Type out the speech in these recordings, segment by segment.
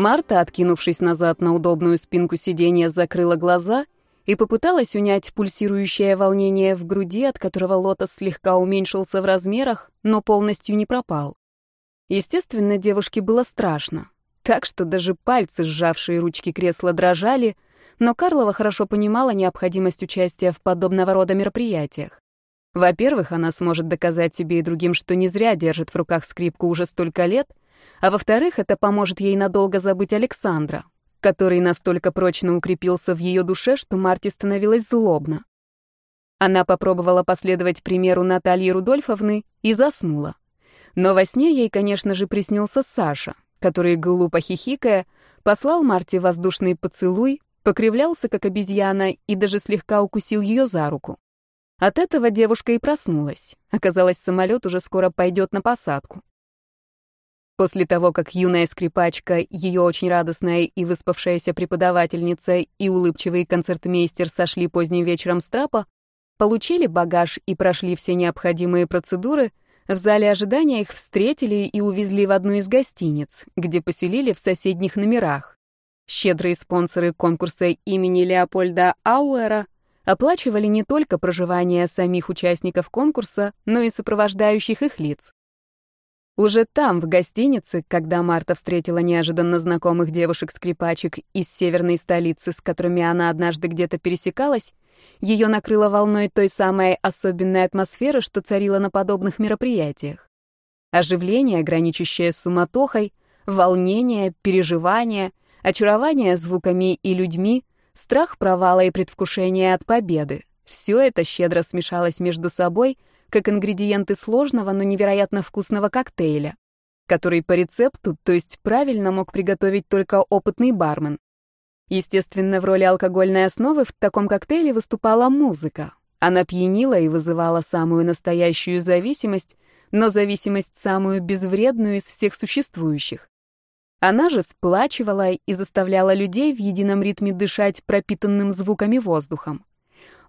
Марта, откинувшись назад на удобную спинку сиденья, закрыла глаза и попыталась унять пульсирующее волнение в груди, от которого лотос слегка уменьшился в размерах, но полностью не пропал. Естественно, девушке было страшно, так что даже пальцы, сжавшие ручки кресла, дрожали, но Карлова хорошо понимала необходимость участия в подобного рода мероприятиях. Во-первых, она сможет доказать себе и другим, что не зря держит в руках скрипку уже столько лет, а во-вторых, это поможет ей надолго забыть Александра, который настолько прочно укрепился в ее душе, что Марте становилось злобно. Она попробовала последовать примеру Натальи Рудольфовны и заснула. Но во сне ей, конечно же, приснился Саша, который, глупо хихикая, послал Марте воздушный поцелуй, покривлялся, как обезьяна, и даже слегка укусил ее за руку. От этого девушка и проснулась. Оказалось, самолет уже скоро пойдет на посадку. После того, как юная скрипачка, ее очень радостная и выспавшаяся преподавательница и улыбчивый концертмейстер сошли поздним вечером с трапа, получили багаж и прошли все необходимые процедуры, в зале ожидания их встретили и увезли в одну из гостиниц, где поселили в соседних номерах. Щедрые спонсоры конкурса имени Леопольда Ауэра оплачивали не только проживание самих участников конкурса, но и сопровождающих их лиц. Уже там, в гостинице, когда Марта встретила неожиданно знакомых девушек-скрипачек из северной столицы, с которыми она однажды где-то пересекалась, ее накрыло волной той самой особенной атмосферы, что царила на подобных мероприятиях. Оживление, граничащее с суматохой, волнение, переживание, очарование звуками и людьми, страх провала и предвкушение от победы. Все это щедро смешалось между собой — как ингредиенты сложного, но невероятно вкусного коктейля, который по рецепту, то есть правильно мог приготовить только опытный бармен. Естественно, в роли алкогольной основы в таком коктейле выступала музыка. Она пьянила и вызывала самую настоящую зависимость, но зависимость самую безвредную из всех существующих. Она же сплачивала и заставляла людей в едином ритме дышать пропитанным звуками воздухом.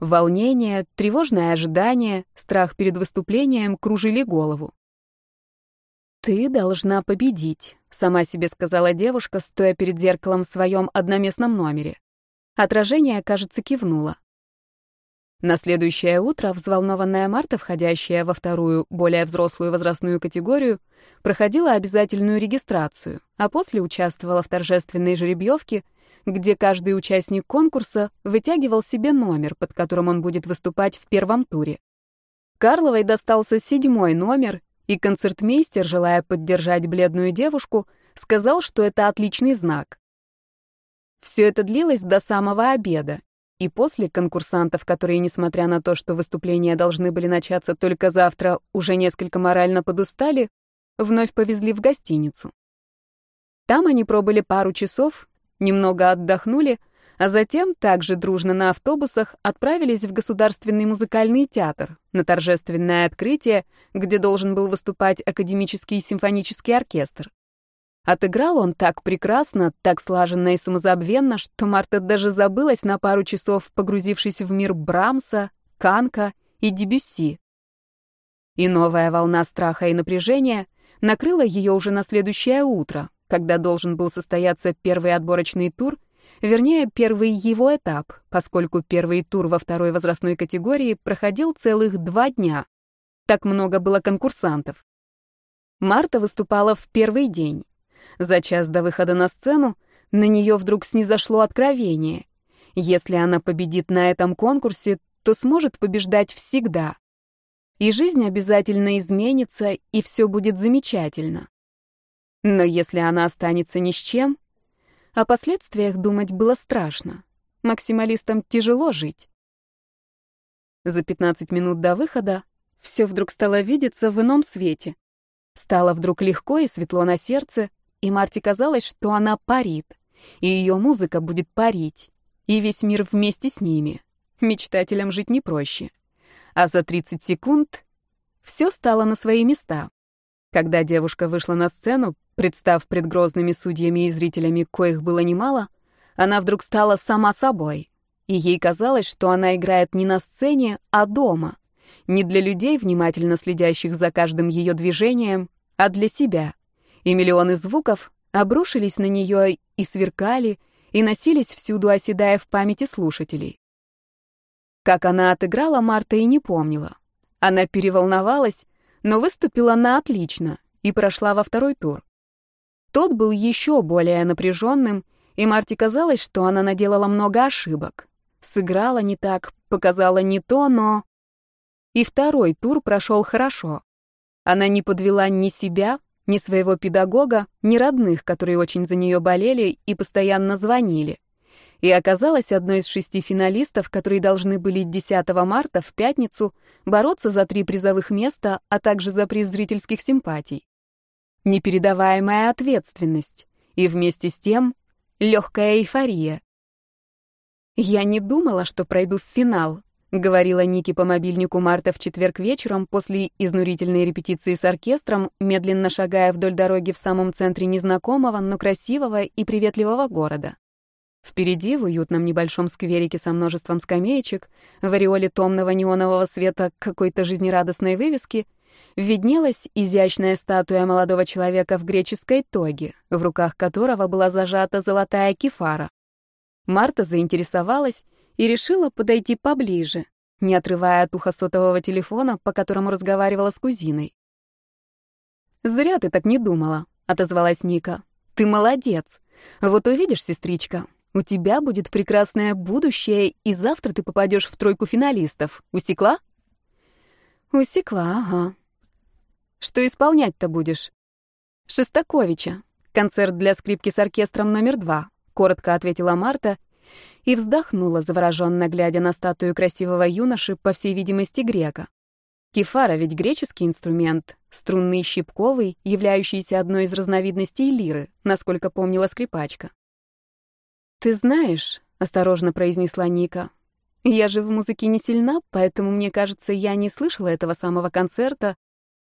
Волнение, тревожное ожидание, страх перед выступлением кружили голову. «Ты должна победить», — сама себе сказала девушка, стоя перед зеркалом в своем одноместном номере. Отражение, кажется, кивнуло. На следующее утро взволнованная Марта, входящая во вторую, более взрослую возрастную категорию, проходила обязательную регистрацию, а после участвовала в торжественной жеребьевке — где каждый участник конкурса вытягивал себе номер, под которым он будет выступать в первом туре. Карловой достался седьмой номер, и концертмейстер, желая поддержать бледную девушку, сказал, что это отличный знак. Все это длилось до самого обеда, и после конкурсантов, которые, несмотря на то, что выступления должны были начаться только завтра, уже несколько морально подустали, вновь повезли в гостиницу. Там они пробыли пару часов немного отдохнули, а затем также дружно на автобусах отправились в Государственный музыкальный театр на торжественное открытие, где должен был выступать академический симфонический оркестр. Отыграл он так прекрасно, так слаженно и самозабвенно, что Марта даже забылась на пару часов, погрузившись в мир Брамса, Канка и Дебюсси. И новая волна страха и напряжения накрыла ее уже на следующее утро, когда должен был состояться первый отборочный тур, вернее, первый его этап, поскольку первый тур во второй возрастной категории проходил целых два дня. Так много было конкурсантов. Марта выступала в первый день. За час до выхода на сцену на нее вдруг снизошло откровение. Если она победит на этом конкурсе, то сможет побеждать всегда. И жизнь обязательно изменится, и все будет замечательно. Но если она останется ни с чем, о последствиях думать было страшно. Максималистам тяжело жить. За 15 минут до выхода все вдруг стало видеться в ином свете. Стало вдруг легко и светло на сердце, и Марте казалось, что она парит, и ее музыка будет парить, и весь мир вместе с ними. Мечтателям жить не проще. А за 30 секунд все стало на свои места. Когда девушка вышла на сцену, представ пред грозными судьями и зрителями, коих было немало, она вдруг стала сама собой. И ей казалось, что она играет не на сцене, а дома. Не для людей, внимательно следящих за каждым ее движением, а для себя. И миллионы звуков обрушились на нее и сверкали, и носились всюду, оседая в памяти слушателей. Как она отыграла, Марта и не помнила. Она переволновалась, но выступила на отлично и прошла во второй тур. Тот был еще более напряженным, и Марте казалось, что она наделала много ошибок. Сыграла не так, показала не то, но... И второй тур прошел хорошо. Она не подвела ни себя, ни своего педагога, ни родных, которые очень за нее болели и постоянно звонили. И оказалась одной из шести финалистов, которые должны были 10 марта в пятницу бороться за три призовых места, а также за приз зрительских симпатий. Непередаваемая ответственность и вместе с тем легкая эйфория. Я не думала, что пройду в финал, — говорила Ники по мобильнику Марта в четверг вечером после изнурительной репетиции с оркестром, медленно шагая вдоль дороги в самом центре незнакомого, но красивого и приветливого города. Впереди, в уютном небольшом скверике со множеством скамеечек, в ореоле томного неонового света какой-то жизнерадостной вывески, виднелась изящная статуя молодого человека в греческой тоге, в руках которого была зажата золотая кефара. Марта заинтересовалась и решила подойти поближе, не отрывая от уха сотового телефона, по которому разговаривала с кузиной. «Зря ты так не думала», — отозвалась Ника. «Ты молодец. Вот увидишь, сестричка, у тебя будет прекрасное будущее, и завтра ты попадешь в тройку финалистов. Усекла?» «Усекла, ага». «Что исполнять-то будешь?» «Шестаковича. Концерт для скрипки с оркестром номер два», — коротко ответила Марта и вздохнула, завороженно глядя на статую красивого юноши, по всей видимости, грека. Кефара ведь греческий инструмент, струнный щипковый, являющийся одной из разновидностей лиры, насколько помнила скрипачка. «Ты знаешь», — осторожно произнесла Ника, — «я же в музыке не сильна, поэтому, мне кажется, я не слышала этого самого концерта,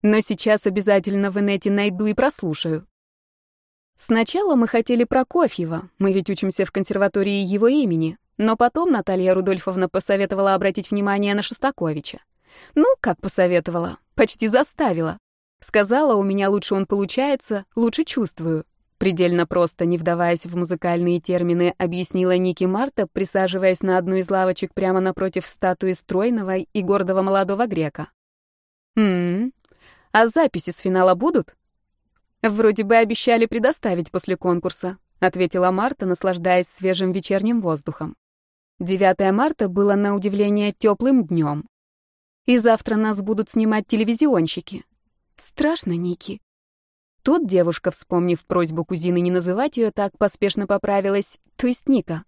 но сейчас обязательно в инете найду и прослушаю». Сначала мы хотели Прокофьева, мы ведь учимся в консерватории его имени, но потом Наталья Рудольфовна посоветовала обратить внимание на Шостаковича. Ну, как посоветовала, почти заставила. Сказала, у меня лучше он получается, лучше чувствую. Предельно просто, не вдаваясь в музыкальные термины, объяснила Ники Марта, присаживаясь на одну из лавочек прямо напротив статуи стройного и гордого молодого грека. «М-м, а записи с финала будут?» «Вроде бы обещали предоставить после конкурса», — ответила Марта, наслаждаясь свежим вечерним воздухом. 9 марта было на удивление теплым днем. И завтра нас будут снимать телевизионщики. Страшно, Ники. Тут девушка, вспомнив просьбу кузины не называть ее так, поспешно поправилась, то есть Ника.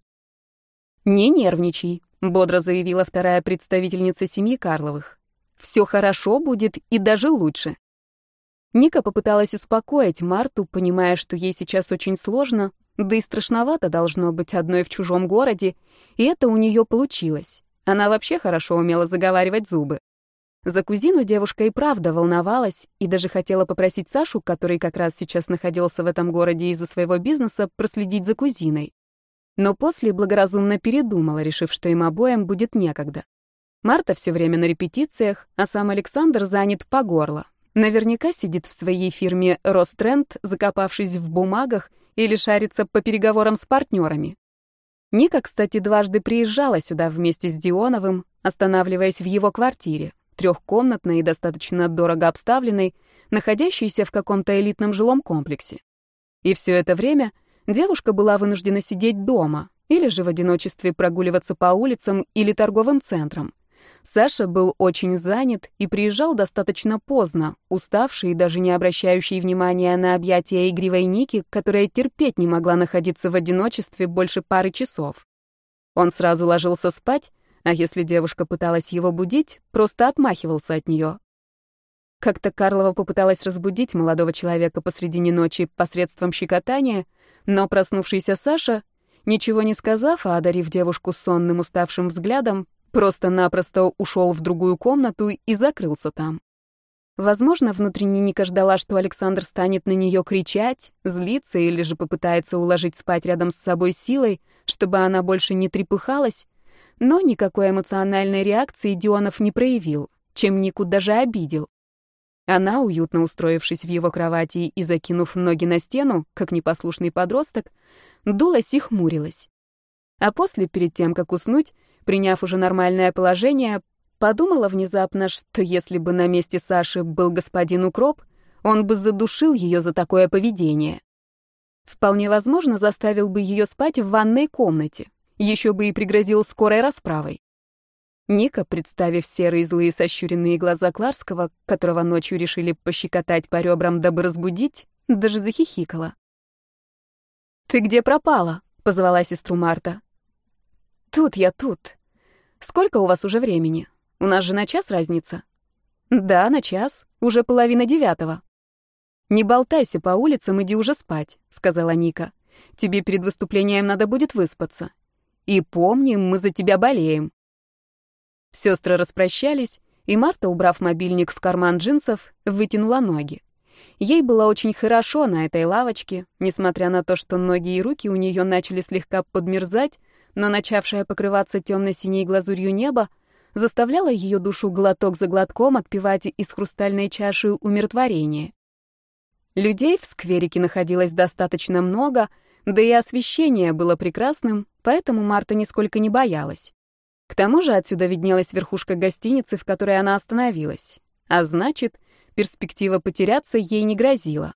«Не нервничай», — бодро заявила вторая представительница семьи Карловых. «Все хорошо будет и даже лучше». Ника попыталась успокоить Марту, понимая, что ей сейчас очень сложно, да и страшновато должно быть одной в чужом городе, и это у нее получилось. Она вообще хорошо умела заговаривать зубы. За кузину девушка и правда волновалась и даже хотела попросить Сашу, который как раз сейчас находился в этом городе из-за своего бизнеса, проследить за кузиной. Но после благоразумно передумала, решив, что им обоим будет некогда. Марта все время на репетициях, а сам Александр занят по горло. Наверняка сидит в своей фирме Ростренд, закопавшись в бумагах или шарится по переговорам с партнерами. Ника, кстати, дважды приезжала сюда вместе с Дионовым, останавливаясь в его квартире, трехкомнатной и достаточно дорого обставленной, находящейся в каком-то элитном жилом комплексе. И все это время девушка была вынуждена сидеть дома или же в одиночестве прогуливаться по улицам или торговым центрам, Саша был очень занят и приезжал достаточно поздно, уставший и даже не обращающий внимания на объятия игривой Ники, которая терпеть не могла находиться в одиночестве больше пары часов. Он сразу ложился спать, а если девушка пыталась его будить, просто отмахивался от нее. Как-то Карлова попыталась разбудить молодого человека посредине ночи посредством щекотания, но проснувшийся Саша, ничего не сказав, а одарив девушку сонным уставшим взглядом, Просто-напросто ушел в другую комнату и закрылся там. Возможно, внутренне Ника ждала, что Александр станет на нее кричать, злиться или же попытается уложить спать рядом с собой силой, чтобы она больше не трепыхалась, но никакой эмоциональной реакции Дионов не проявил, чем Нику даже обидел. Она, уютно устроившись в его кровати и закинув ноги на стену, как непослушный подросток, дулась и хмурилась. А после, перед тем, как уснуть, приняв уже нормальное положение, подумала внезапно, что если бы на месте Саши был господин Укроп, он бы задушил ее за такое поведение. Вполне возможно, заставил бы ее спать в ванной комнате, еще бы и пригрозил скорой расправой. Ника, представив серые злые сощуренные глаза Кларского, которого ночью решили пощекотать по ребрам, дабы разбудить, даже захихикала. «Ты где пропала?» — позвала сестру Марта. «Тут я тут. Сколько у вас уже времени? У нас же на час разница?» «Да, на час. Уже половина девятого». «Не болтайся по улицам, иди уже спать», — сказала Ника. «Тебе перед выступлением надо будет выспаться. И помни, мы за тебя болеем». Сестры распрощались, и Марта, убрав мобильник в карман джинсов, вытянула ноги. Ей было очень хорошо на этой лавочке, несмотря на то, что ноги и руки у нее начали слегка подмерзать, но начавшая покрываться темно-синей глазурью небо заставляло ее душу глоток за глотком отпивать из хрустальной чаши умиротворения. Людей в скверике находилось достаточно много, да и освещение было прекрасным, поэтому Марта нисколько не боялась. К тому же отсюда виднелась верхушка гостиницы, в которой она остановилась. А значит, перспектива потеряться ей не грозила.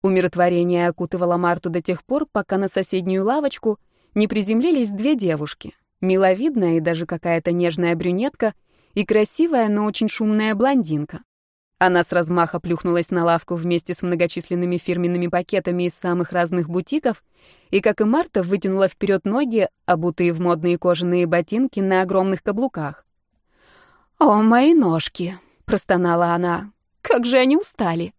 Умиротворение окутывало Марту до тех пор, пока на соседнюю лавочку не приземлились две девушки. Миловидная и даже какая-то нежная брюнетка и красивая, но очень шумная блондинка. Она с размаха плюхнулась на лавку вместе с многочисленными фирменными пакетами из самых разных бутиков и, как и Марта, вытянула вперед ноги, обутые в модные кожаные ботинки на огромных каблуках. «О, мои ножки!» — простонала она. «Как же они устали!»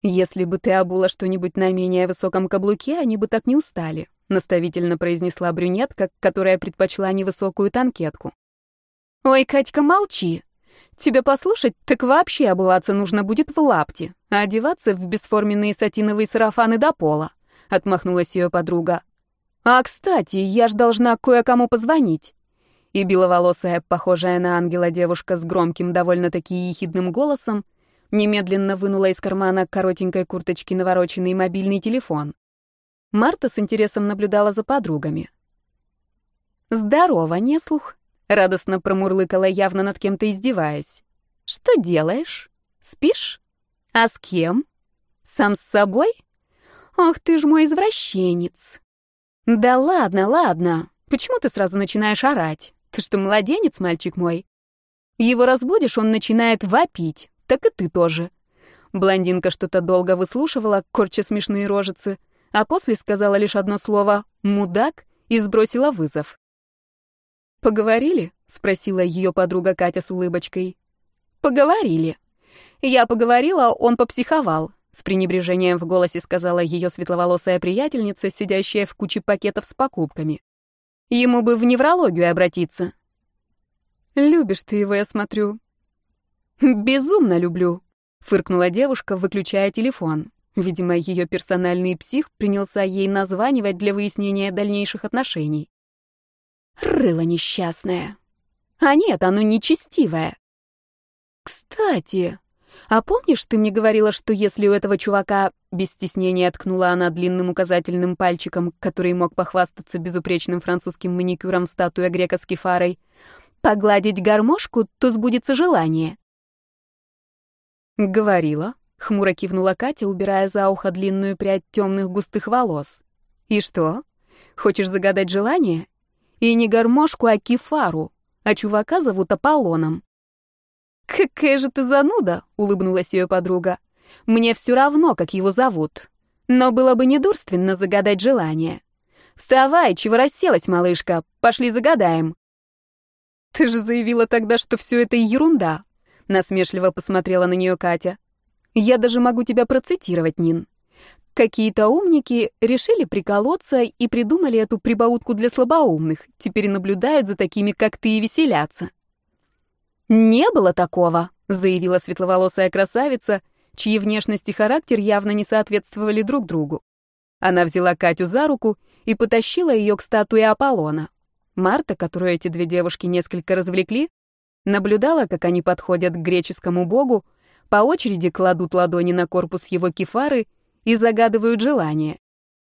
«Если бы ты обула что-нибудь на менее высоком каблуке, они бы так не устали», — наставительно произнесла брюнетка, которая предпочла невысокую танкетку. «Ой, Катька, молчи!» Тебя послушать, так вообще обуваться нужно будет в лапте, а одеваться в бесформенные сатиновые сарафаны до пола», — отмахнулась ее подруга. «А, кстати, я ж должна кое-кому позвонить». И беловолосая, похожая на ангела девушка с громким, довольно-таки ехидным голосом, немедленно вынула из кармана коротенькой курточки навороченный мобильный телефон. Марта с интересом наблюдала за подругами. «Здорово, не слух», Радостно промурлыкала, явно над кем-то издеваясь. «Что делаешь? Спишь? А с кем? Сам с собой? Ох ты ж мой извращенец!» «Да ладно, ладно. Почему ты сразу начинаешь орать? Ты что, младенец, мальчик мой? Его разбудишь, он начинает вопить. Так и ты тоже». Блондинка что-то долго выслушивала, корча смешные рожицы, а после сказала лишь одно слово «мудак» и сбросила вызов. «Поговорили?» — спросила ее подруга Катя с улыбочкой. «Поговорили. Я поговорила, он попсиховал», — с пренебрежением в голосе сказала ее светловолосая приятельница, сидящая в куче пакетов с покупками. «Ему бы в неврологию обратиться». «Любишь ты его, я смотрю». «Безумно люблю», — фыркнула девушка, выключая телефон. Видимо, ее персональный псих принялся ей названивать для выяснения дальнейших отношений. Рыло несчастное. А нет, оно нечестивое. Кстати, а помнишь, ты мне говорила, что если у этого чувака, без стеснения ткнула она длинным указательным пальчиком, который мог похвастаться безупречным французским маникюром статуя грека с кефарой, погладить гармошку, то сбудется желание? Говорила, хмуро кивнула Катя, убирая за ухо длинную прядь темных густых волос. И что? Хочешь загадать желание? И не гармошку, а кефару. А чувака зовут Аполлоном. «Какая же ты зануда!» — улыбнулась ее подруга. «Мне все равно, как его зовут. Но было бы недурственно загадать желание. Вставай, чего расселась, малышка, пошли загадаем». «Ты же заявила тогда, что все это ерунда», — насмешливо посмотрела на нее Катя. «Я даже могу тебя процитировать, Нин. Какие-то умники решили приколоться и придумали эту прибаутку для слабоумных. Теперь наблюдают за такими, как ты, и веселятся. «Не было такого», — заявила светловолосая красавица, чьи внешность и характер явно не соответствовали друг другу. Она взяла Катю за руку и потащила ее к статуе Аполлона. Марта, которую эти две девушки несколько развлекли, наблюдала, как они подходят к греческому богу, по очереди кладут ладони на корпус его кефары и загадывают желание.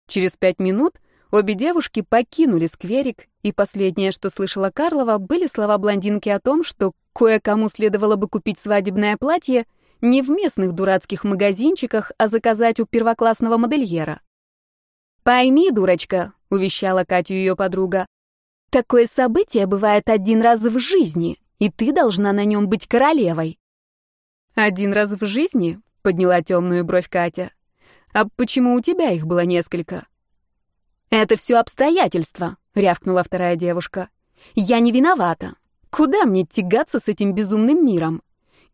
Через пять минут обе девушки покинули скверик, и последнее, что слышала Карлова, были слова блондинки о том, что кое-кому следовало бы купить свадебное платье не в местных дурацких магазинчиках, а заказать у первоклассного модельера. «Пойми, дурочка», — увещала Катю ее подруга, «такое событие бывает один раз в жизни, и ты должна на нем быть королевой». «Один раз в жизни?» — подняла темную бровь Катя. «А почему у тебя их было несколько?» «Это все обстоятельства», — рявкнула вторая девушка. «Я не виновата. Куда мне тягаться с этим безумным миром?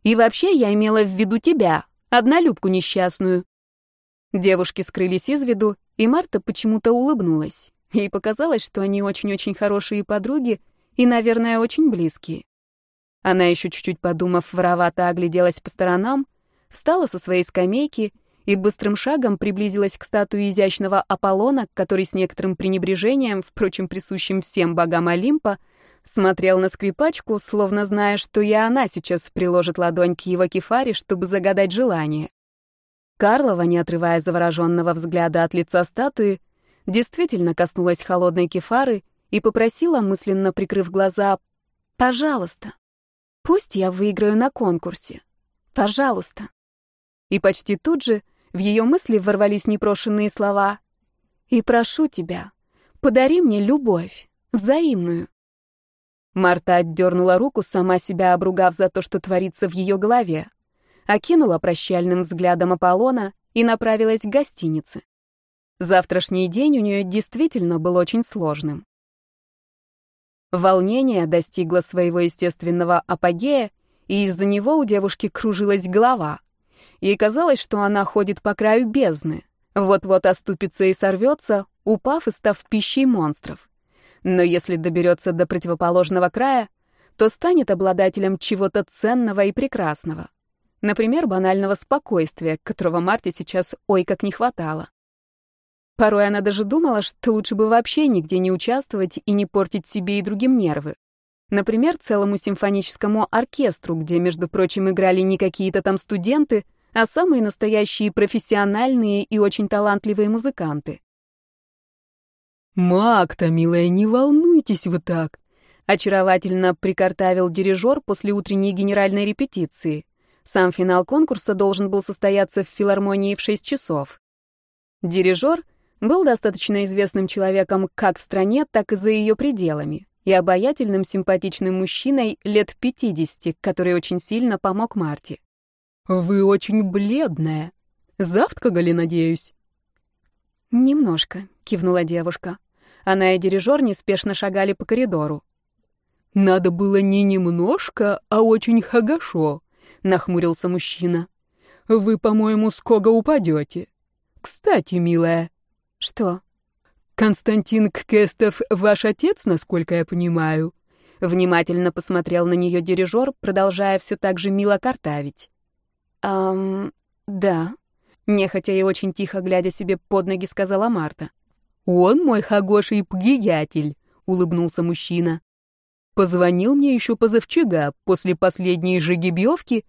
И вообще я имела в виду тебя, однолюбку несчастную». Девушки скрылись из виду, и Марта почему-то улыбнулась. Ей показалось, что они очень-очень хорошие подруги и, наверное, очень близкие. Она еще чуть-чуть подумав, воровато огляделась по сторонам, встала со своей скамейки и быстрым шагом приблизилась к статуе изящного Аполлона, который с некоторым пренебрежением, впрочем, присущим всем богам Олимпа, смотрел на скрипачку, словно зная, что и она сейчас приложит ладонь к его кефаре, чтобы загадать желание. Карлова, не отрывая завороженного взгляда от лица статуи, действительно коснулась холодной кефары и попросила, мысленно прикрыв глаза, «Пожалуйста, пусть я выиграю на конкурсе. Пожалуйста». И почти тут же в ее мысли ворвались непрошенные слова «И прошу тебя, подари мне любовь, взаимную». Марта отдернула руку, сама себя обругав за то, что творится в ее голове, окинула прощальным взглядом Аполлона и направилась к гостинице. Завтрашний день у нее действительно был очень сложным. Волнение достигло своего естественного апогея, и из-за него у девушки кружилась голова. Ей казалось, что она ходит по краю бездны. Вот-вот оступится и сорвется, упав и став пищей монстров. Но если доберется до противоположного края, то станет обладателем чего-то ценного и прекрасного. Например, банального спокойствия, которого Марте сейчас ой как не хватало. Порой она даже думала, что лучше бы вообще нигде не участвовать и не портить себе и другим нервы. Например, целому симфоническому оркестру, где, между прочим, играли не какие-то там студенты, а самые настоящие профессиональные и очень талантливые музыканты. «Мак-то, милая, не волнуйтесь вы так», — очаровательно прикартавил дирижер после утренней генеральной репетиции. Сам финал конкурса должен был состояться в филармонии в 6 часов. Дирижер был достаточно известным человеком как в стране, так и за ее пределами, и обаятельным симпатичным мужчиной лет 50, который очень сильно помог Марте. «Вы очень бледная. Завтракали, надеюсь?» «Немножко», — кивнула девушка. Она и дирижер неспешно шагали по коридору. «Надо было не немножко, а очень хорошо», — нахмурился мужчина. «Вы, по-моему, ского упадете. Кстати, милая». «Что?» «Константин Ккестов ваш отец, насколько я понимаю?» Внимательно посмотрел на нее дирижер, продолжая все так же мило картавить. «Ам, да», — нехотя и очень тихо, глядя себе под ноги, сказала Марта. «Он мой хагоший пгиятель», — улыбнулся мужчина. «Позвонил мне еще позавчера, после последней же гибьевки,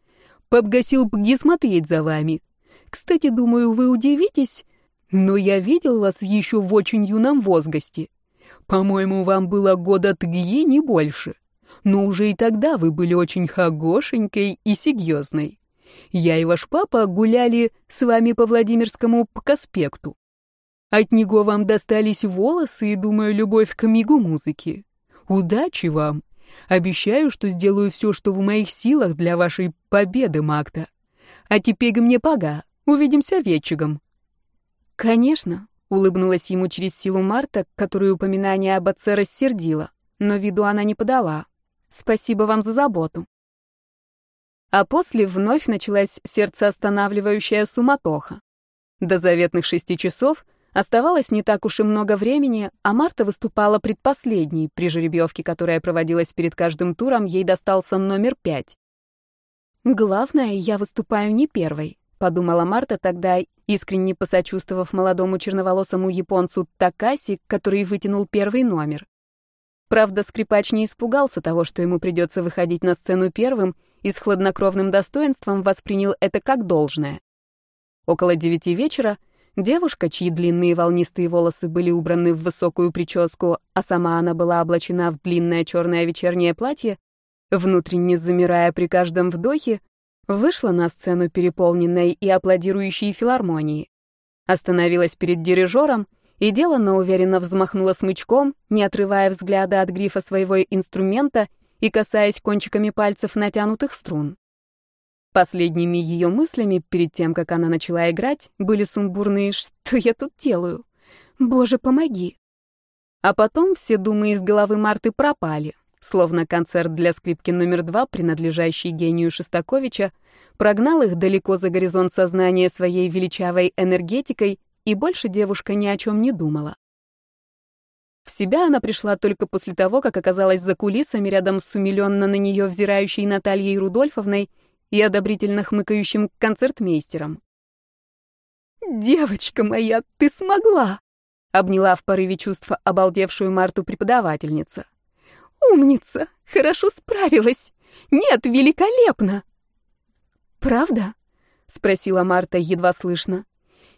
погасил пги смотреть за вами. Кстати, думаю, вы удивитесь, но я видел вас еще в очень юном возрасте. По-моему, вам было года тги, не больше. Но уже и тогда вы были очень хагошенькой и серьезной. Я и ваш папа гуляли с вами по Владимирскому проспекту. От него вам достались волосы и, думаю, любовь к мигу музыки. Удачи вам! Обещаю, что сделаю все, что в моих силах для вашей победы, Магда. А теперь мне пога. Увидимся вечером. Конечно, улыбнулась ему через силу Марта, которую упоминание об отце рассердило, но виду она не подала. Спасибо вам за заботу. А после вновь началась сердцеостанавливающая суматоха. До заветных шести часов оставалось не так уж и много времени, а Марта выступала предпоследней, при жеребьевке, которая проводилась перед каждым туром, ей достался номер пять. «Главное, я выступаю не первой», — подумала Марта тогда, искренне посочувствовав молодому черноволосому японцу Такаси, который вытянул первый номер. Правда, скрипач не испугался того, что ему придется выходить на сцену первым, и с хладнокровным достоинством воспринял это как должное. Около девяти вечера девушка, чьи длинные волнистые волосы были убраны в высокую прическу, а сама она была облачена в длинное черное вечернее платье, внутренне замирая при каждом вдохе, вышла на сцену переполненной и аплодирующей филармонии. Остановилась перед дирижером и деланно уверенно взмахнула смычком, не отрывая взгляда от грифа своего инструмента и касаясь кончиками пальцев натянутых струн. Последними ее мыслями, перед тем, как она начала играть, были сумбурные «Что я тут делаю? Боже, помоги!» А потом все думы из головы Марты пропали, словно концерт для скрипки номер два, принадлежащий гению Шостаковича, прогнал их далеко за горизонт сознания своей величавой энергетикой, и больше девушка ни о чем не думала. В себя она пришла только после того, как оказалась за кулисами рядом с умиленно на нее взирающей Натальей Рудольфовной и одобрительно хмыкающим концертмейстером. «Девочка моя, ты смогла!» — обняла в порыве чувства обалдевшую Марту преподавательница. «Умница! Хорошо справилась! Нет, великолепно!» «Правда?» — спросила Марта едва слышно.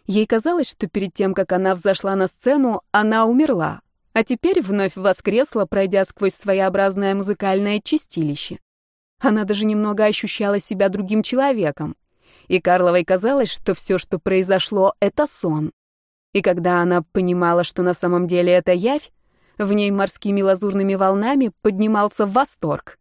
Ей казалось, что перед тем, как она взошла на сцену, она умерла, а теперь вновь воскресла, пройдя сквозь своеобразное музыкальное чистилище. Она даже немного ощущала себя другим человеком. И Карловой казалось, что все, что произошло, — это сон. И когда она понимала, что на самом деле это явь, в ней морскими лазурными волнами поднимался восторг.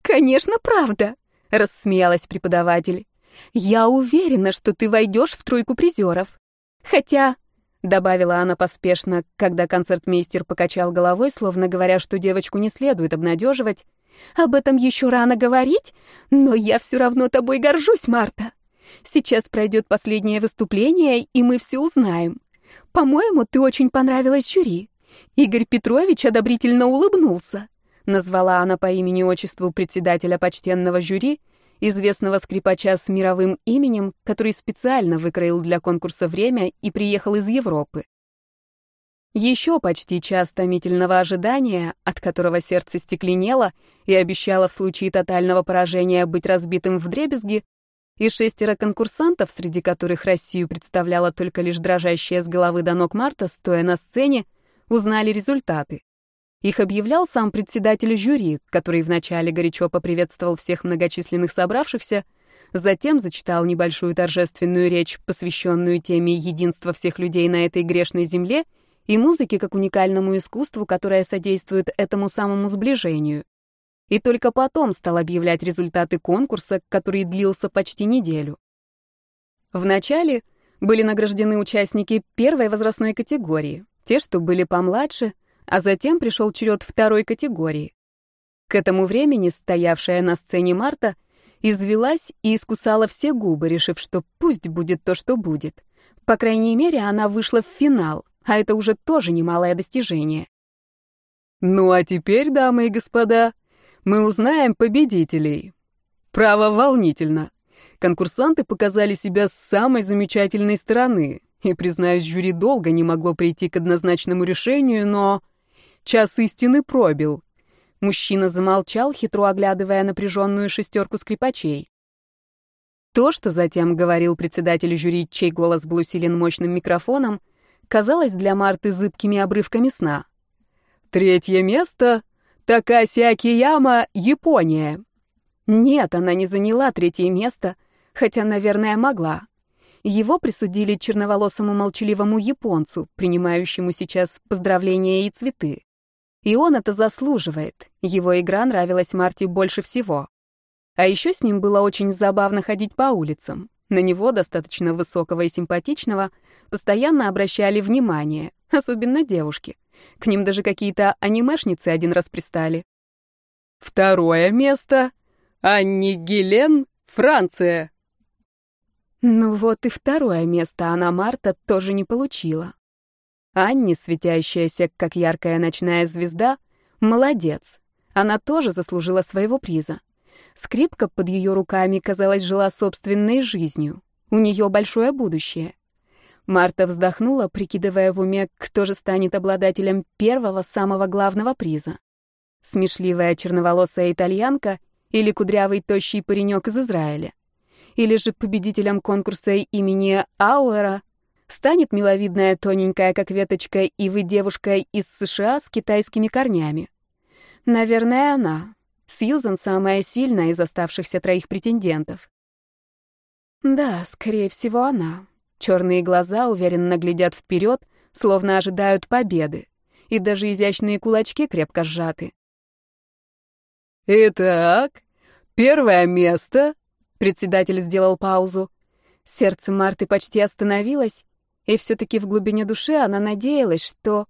«Конечно, правда!» — рассмеялась преподаватель. «Я уверена, что ты войдешь в тройку призеров. Хотя...» — добавила она поспешно, когда концертмейстер покачал головой, словно говоря, что девочку не следует обнадеживать. «Об этом еще рано говорить, но я все равно тобой горжусь, Марта. Сейчас пройдет последнее выступление, и мы все узнаем. По-моему, ты очень понравилась жюри. Игорь Петрович одобрительно улыбнулся. Назвала она по имени-отчеству председателя почтенного жюри, известного скрипача с мировым именем, который специально выкроил для конкурса время и приехал из Европы. Еще почти час томительного ожидания, от которого сердце стекленело и обещало в случае тотального поражения быть разбитым в дребезги, и шестеро конкурсантов, среди которых Россию представляла только лишь дрожащая с головы до ног Марта, стоя на сцене, узнали результаты. Их объявлял сам председатель жюри, который вначале горячо поприветствовал всех многочисленных собравшихся, затем зачитал небольшую торжественную речь, посвященную теме единства всех людей на этой грешной земле и музыке как уникальному искусству, которое содействует этому самому сближению. И только потом стал объявлять результаты конкурса, который длился почти неделю. Вначале были награждены участники первой возрастной категории, те, что были помладше, а затем пришел черед второй категории. К этому времени стоявшая на сцене Марта извелась и искусала все губы, решив, что пусть будет то, что будет. По крайней мере, она вышла в финал, а это уже тоже немалое достижение. Ну а теперь, дамы и господа, мы узнаем победителей. Право волнительно. Конкурсанты показали себя с самой замечательной стороны. И, признаюсь, жюри долго не могло прийти к однозначному решению, но... Час истины пробил. Мужчина замолчал, хитро оглядывая напряженную шестерку скрипачей. То, что затем говорил председатель жюри, чей голос был усилен мощным микрофоном, казалось для Марты зыбкими обрывками сна. Третье место — Такаси Акияма, Япония. Нет, она не заняла третье место, хотя, наверное, могла. Его присудили черноволосому молчаливому японцу, принимающему сейчас поздравления и цветы. И он это заслуживает. Его игра нравилась Марте больше всего. А еще с ним было очень забавно ходить по улицам. На него, достаточно высокого и симпатичного, постоянно обращали внимание, особенно девушки. К ним даже какие-то анимешницы один раз пристали. Второе место — Анни Гелен, Франция. Ну вот и второе место она Марта тоже не получила. Анни, светящаяся, как яркая ночная звезда, молодец. Она тоже заслужила своего приза. Скрипка под ее руками, казалось, жила собственной жизнью. У нее большое будущее. Марта вздохнула, прикидывая в уме, кто же станет обладателем первого, самого главного приза. Смешливая черноволосая итальянка Или кудрявый тощий паренек из Израиля? Или же победителем конкурса имени Ауэра станет миловидная тоненькая, как веточка, ивы девушка из США с китайскими корнями? Наверное, она. Сьюзан самая сильная из оставшихся троих претендентов. Да, скорее всего, она. Черные глаза уверенно глядят вперед, словно ожидают победы, и даже изящные кулачки крепко сжаты. «Итак, первое место», — председатель сделал паузу. Сердце Марты почти остановилось, и все-таки в глубине души она надеялась, что...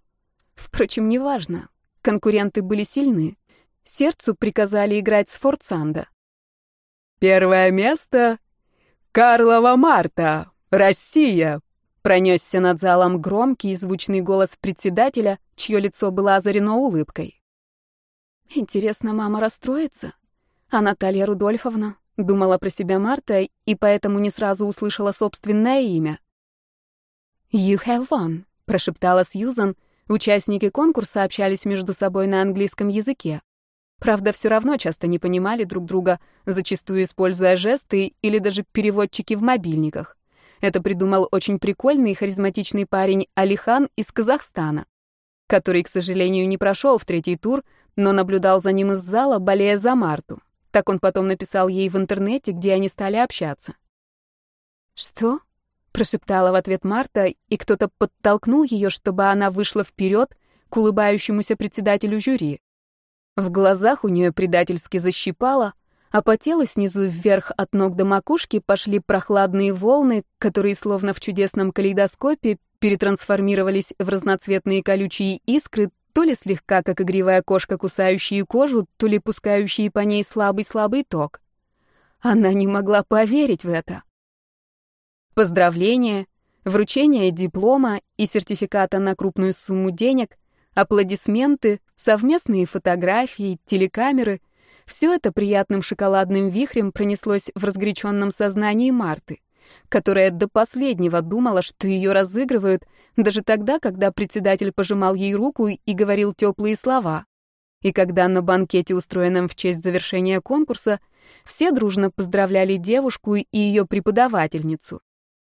Впрочем, неважно. Конкуренты были сильны. Сердцу приказали играть с Фордсанда. «Первое место — Карлова Марта, Россия!» Пронесся над залом громкий и звучный голос председателя, чье лицо было озарено улыбкой. «Интересно, мама расстроится? А Наталья Рудольфовна?» — думала про себя Марта и поэтому не сразу услышала собственное имя. «You have won», — прошептала Сьюзан. Участники конкурса общались между собой на английском языке. Правда, все равно часто не понимали друг друга, зачастую используя жесты или даже переводчики в мобильниках. Это придумал очень прикольный и харизматичный парень Алихан из Казахстана, который, к сожалению, не прошел в третий тур, но наблюдал за ним из зала, болея за Марту. Так он потом написал ей в интернете, где они стали общаться. «Что?» — прошептала в ответ Марта, и кто-то подтолкнул ее, чтобы она вышла вперед к улыбающемуся председателю жюри. В глазах у нее предательски защипало, а по телу снизу вверх от ног до макушки пошли прохладные волны, которые словно в чудесном калейдоскопе перетрансформировались в разноцветные колючие искры, то ли слегка, как игривая кошка, кусающие кожу, то ли пускающие по ней слабый-слабый ток. Она не могла поверить в это. Поздравления, вручение диплома и сертификата на крупную сумму денег, аплодисменты, совместные фотографии, телекамеры — все это приятным шоколадным вихрем пронеслось в разгоряченном сознании Марты, которая до последнего думала, что ее разыгрывают, даже тогда, когда председатель пожимал ей руку и говорил теплые слова. И когда на банкете, устроенном в честь завершения конкурса, все дружно поздравляли девушку и ее преподавательницу.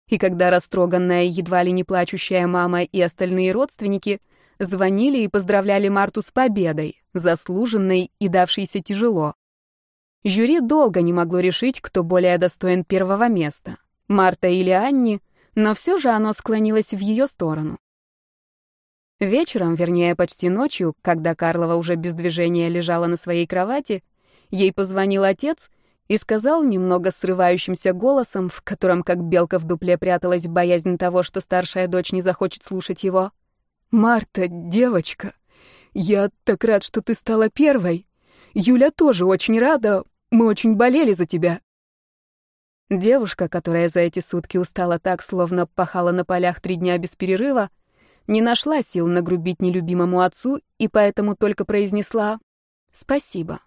И когда растроганная, едва ли не плачущая мама и остальные родственники — звонили и поздравляли Марту с победой, заслуженной и давшейся тяжело. Жюри долго не могло решить, кто более достоин первого места, Марта или Анни, но все же оно склонилось в ее сторону. Вечером, вернее, почти ночью, когда Карлова уже без движения лежала на своей кровати, ей позвонил отец и сказал немного срывающимся голосом, в котором как белка в дупле пряталась боязнь того, что старшая дочь не захочет слушать его — «Марта, девочка, я так рад, что ты стала первой. Юля тоже очень рада, мы очень болели за тебя». Девушка, которая за эти сутки устала так, словно пахала на полях три дня без перерыва, не нашла сил нагрубить нелюбимому отцу и поэтому только произнесла «Спасибо».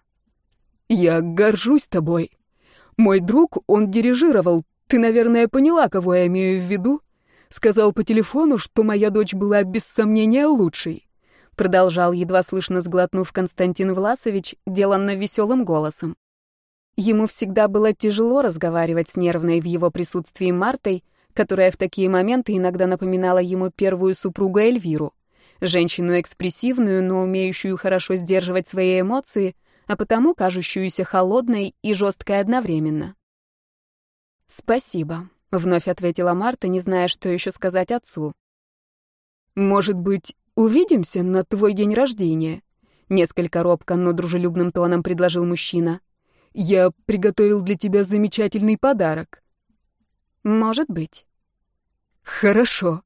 «Я горжусь тобой. Мой друг, он дирижировал. Ты, наверное, поняла, кого я имею в виду?» Сказал по телефону, что моя дочь была без сомнения лучшей. Продолжал, едва слышно сглотнув Константин Власович, деланно веселым голосом. Ему всегда было тяжело разговаривать с нервной в его присутствии Мартой, которая в такие моменты иногда напоминала ему первую супругу Эльвиру, женщину экспрессивную, но умеющую хорошо сдерживать свои эмоции, а потому кажущуюся холодной и жесткой одновременно. «Спасибо», Вновь ответила Марта, не зная, что еще сказать отцу. «Может быть, увидимся на твой день рождения?» Несколько робко, но дружелюбным тоном предложил мужчина. «Я приготовил для тебя замечательный подарок». «Может быть». «Хорошо.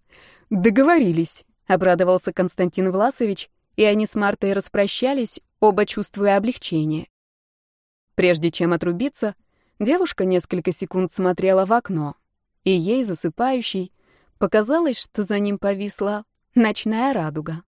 Договорились», — обрадовался Константин Власович, и они с Мартой распрощались, оба чувствуя облегчение. Прежде чем отрубиться, девушка несколько секунд смотрела в окно и ей, засыпающей, показалось, что за ним повисла ночная радуга.